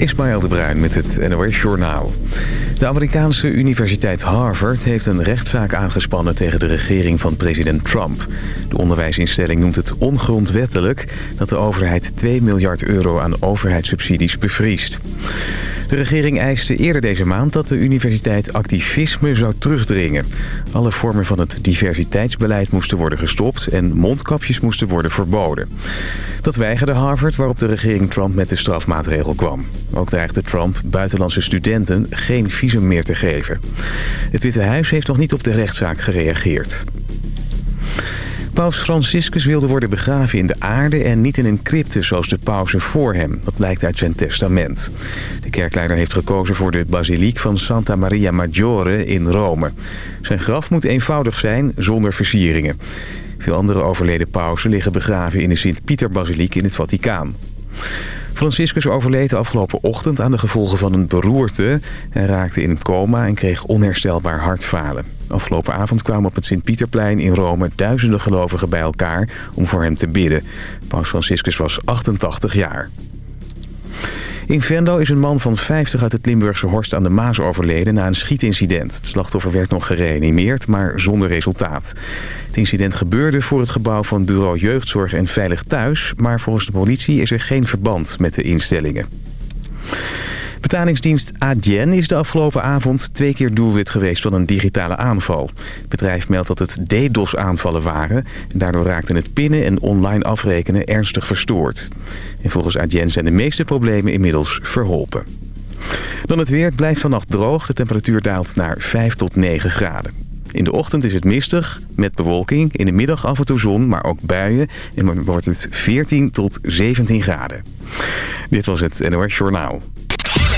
Ismaël de Bruin met het NOS Journaal. De Amerikaanse universiteit Harvard heeft een rechtszaak aangespannen... tegen de regering van president Trump. De onderwijsinstelling noemt het ongrondwettelijk... dat de overheid 2 miljard euro aan overheidssubsidies bevriest. De regering eiste eerder deze maand dat de universiteit activisme zou terugdringen. Alle vormen van het diversiteitsbeleid moesten worden gestopt... en mondkapjes moesten worden verboden. Dat weigerde Harvard, waarop de regering Trump met de strafmaatregel kwam. Ook dreigde Trump buitenlandse studenten geen visum meer te geven. Het Witte Huis heeft nog niet op de rechtszaak gereageerd. Paus Franciscus wilde worden begraven in de aarde en niet in een crypte zoals de pausen voor hem. Dat blijkt uit zijn testament. De kerkleider heeft gekozen voor de basiliek van Santa Maria Maggiore in Rome. Zijn graf moet eenvoudig zijn, zonder versieringen. Veel andere overleden pausen liggen begraven in de Sint-Pieter-basiliek in het Vaticaan. Franciscus overleed afgelopen ochtend aan de gevolgen van een beroerte. Hij raakte in een coma en kreeg onherstelbaar hartfalen. Afgelopen avond kwamen op het Sint-Pieterplein in Rome duizenden gelovigen bij elkaar om voor hem te bidden. Paus Franciscus was 88 jaar. In Vendo is een man van 50 uit het Limburgse Horst aan de Maas overleden na een schietincident. Het slachtoffer werd nog gereanimeerd, maar zonder resultaat. Het incident gebeurde voor het gebouw van Bureau Jeugdzorg en Veilig Thuis... maar volgens de politie is er geen verband met de instellingen. Betalingsdienst Adyen is de afgelopen avond twee keer doelwit geweest van een digitale aanval. Het bedrijf meldt dat het DDoS-aanvallen waren. En daardoor raakten het pinnen en online afrekenen ernstig verstoord. En volgens Adyen zijn de meeste problemen inmiddels verholpen. Dan het weer. Het blijft vannacht droog. De temperatuur daalt naar 5 tot 9 graden. In de ochtend is het mistig, met bewolking. In de middag af en toe zon, maar ook buien. En dan wordt het 14 tot 17 graden. Dit was het NOS Journaal.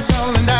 soul and I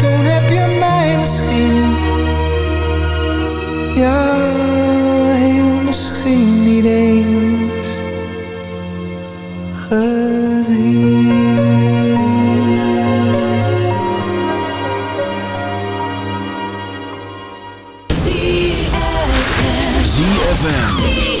Ja, heel misschien niet eens gezien. ZFM.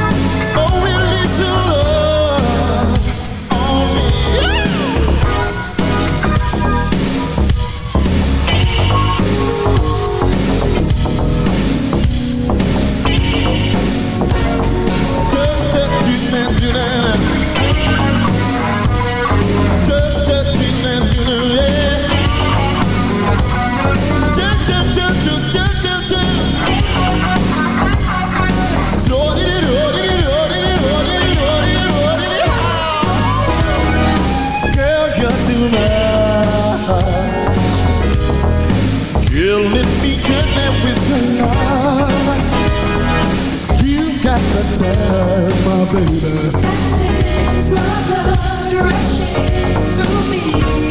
will it be just that with your love? You've got the time, my baby. That's it, it's my blood rushing through me.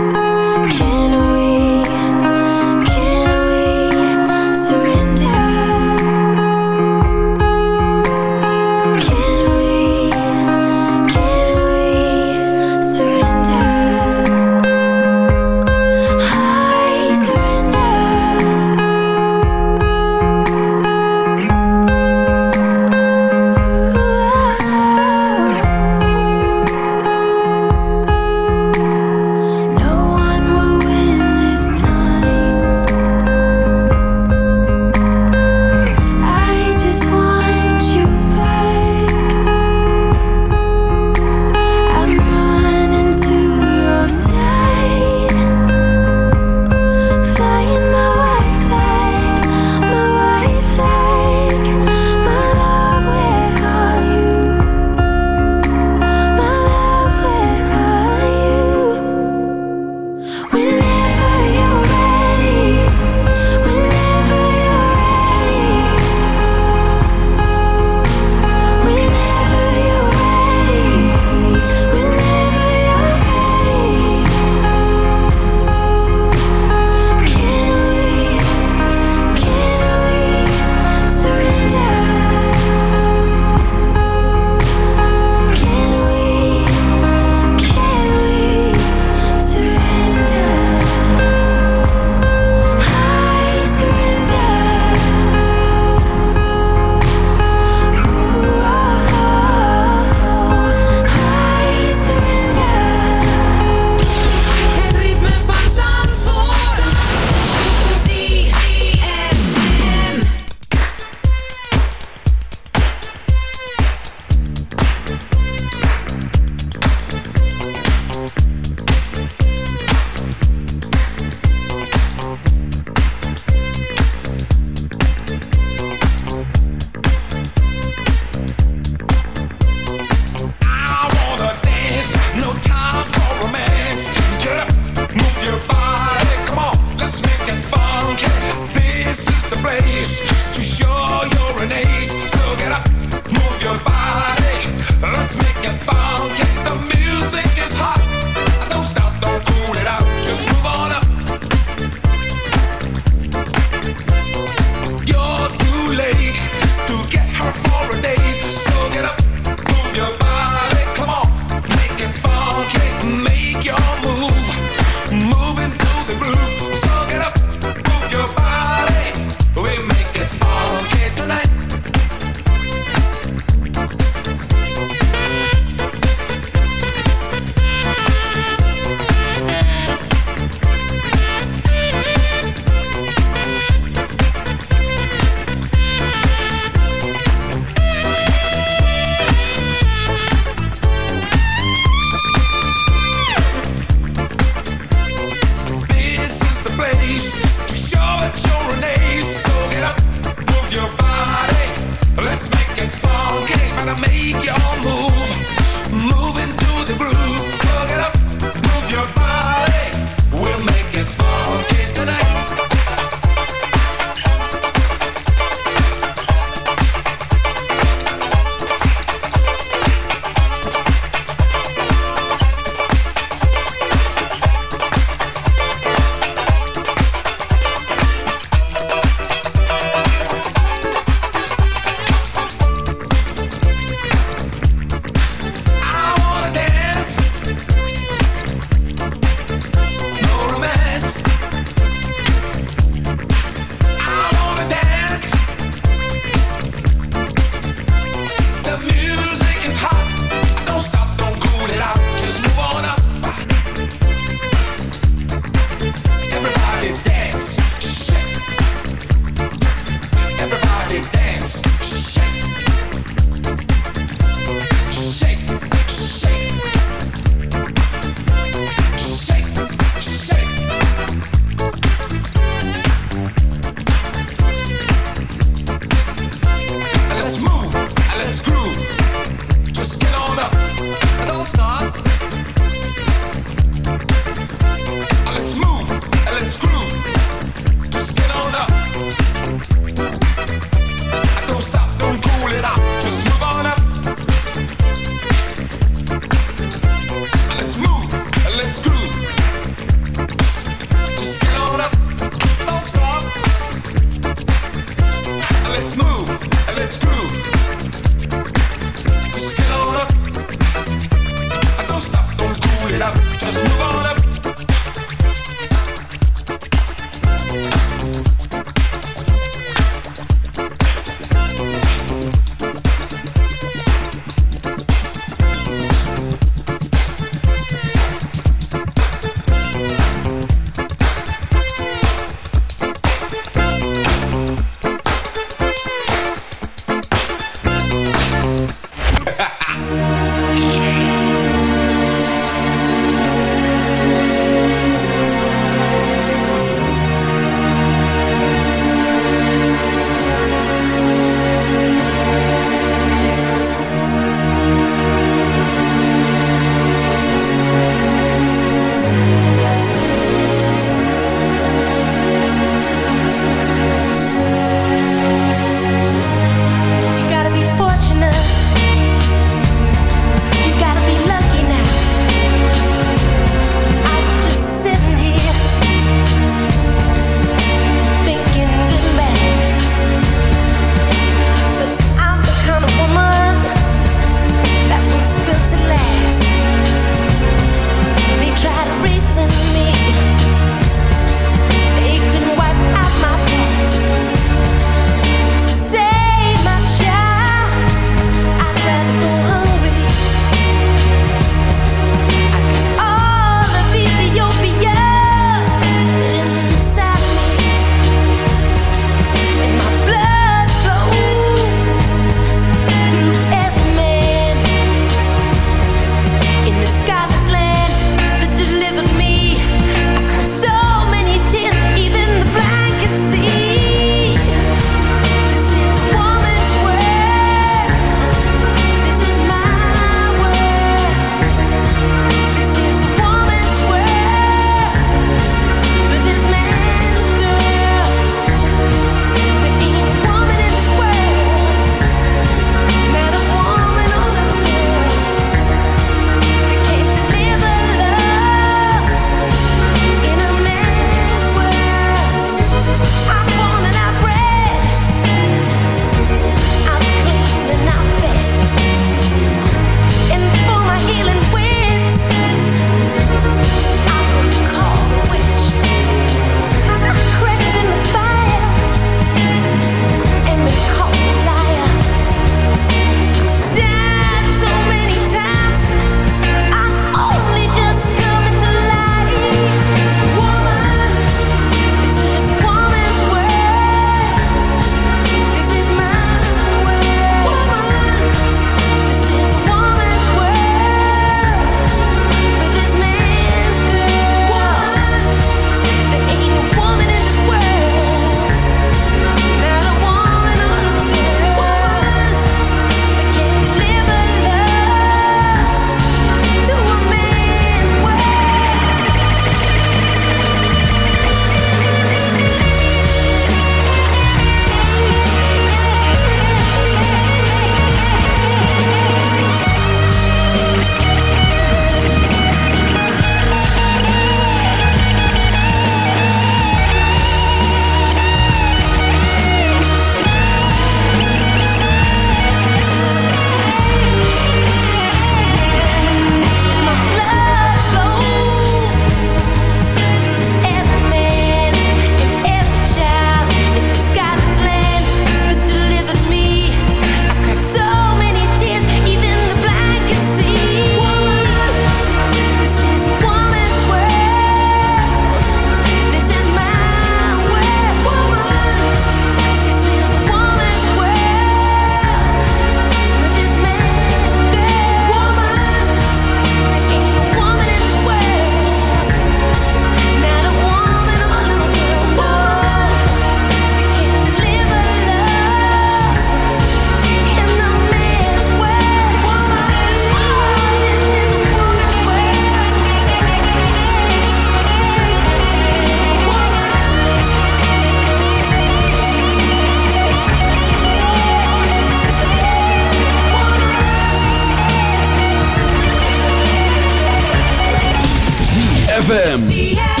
ZFM.